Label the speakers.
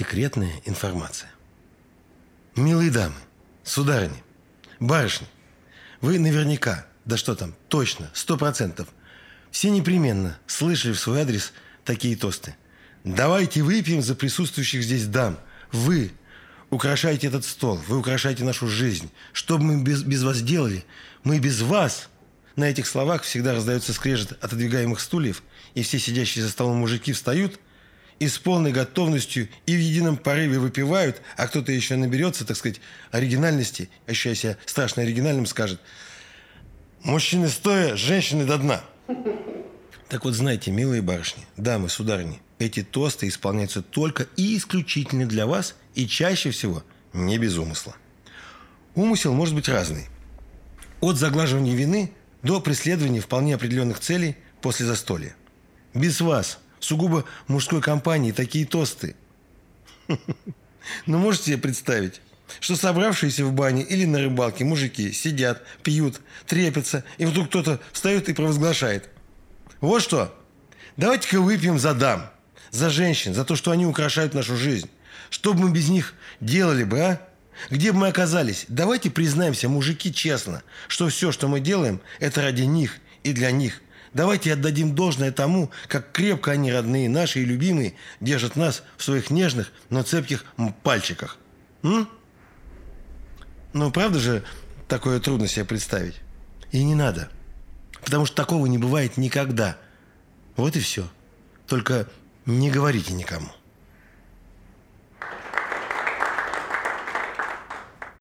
Speaker 1: секретная информация. Милые дамы, сударыни, барышни, вы наверняка, да что там, точно, сто процентов, все непременно слышали в свой адрес такие тосты. Давайте выпьем за присутствующих здесь дам. Вы украшаете этот стол, вы украшаете нашу жизнь. Что бы мы без, без вас делали? Мы без вас. На этих словах всегда раздается скрежет отодвигаемых стульев, и все сидящие за столом мужики встают и с полной готовностью и в едином порыве выпивают, а кто-то еще наберется, так сказать, оригинальности, ощущая себя страшно оригинальным, скажет «Мужчины стоя, женщины до дна». Так вот, знаете, милые барышни, дамы, сударыни, эти тосты исполняются только и исключительно для вас и чаще всего не без умысла. Умысел может быть разный. От заглаживания вины до преследования вполне определенных целей после застолья. Без вас, сугубо мужской компании, такие тосты. Ну, можете себе представить, что собравшиеся в бане или на рыбалке мужики сидят, пьют, трепятся, и вдруг кто-то встает и провозглашает. Вот что, давайте-ка выпьем за дам, за женщин, за то, что они украшают нашу жизнь. Что бы мы без них делали бы, а? Где бы мы оказались? Давайте признаемся, мужики, честно, что все, что мы делаем, это ради них и для них. Давайте отдадим должное тому, как крепко они, родные, наши и любимые, держат нас в своих нежных, но цепких пальчиках. М? Ну, правда же, такое трудно себе представить? И не надо. Потому что такого не бывает никогда. Вот и все. Только не говорите никому.